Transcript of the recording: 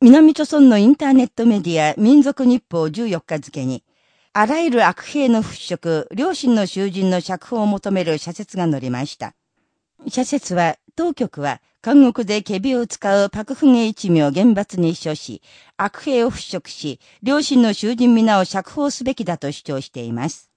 南朝村のインターネットメディア民族日報14日付に、あらゆる悪兵の払拭、両親の囚人の釈放を求める社説が載りました。社説は、当局は、韓国でケビを使うパクフゲ一味を厳罰に処し、悪兵を払拭し、両親の囚人皆を釈放すべきだと主張しています。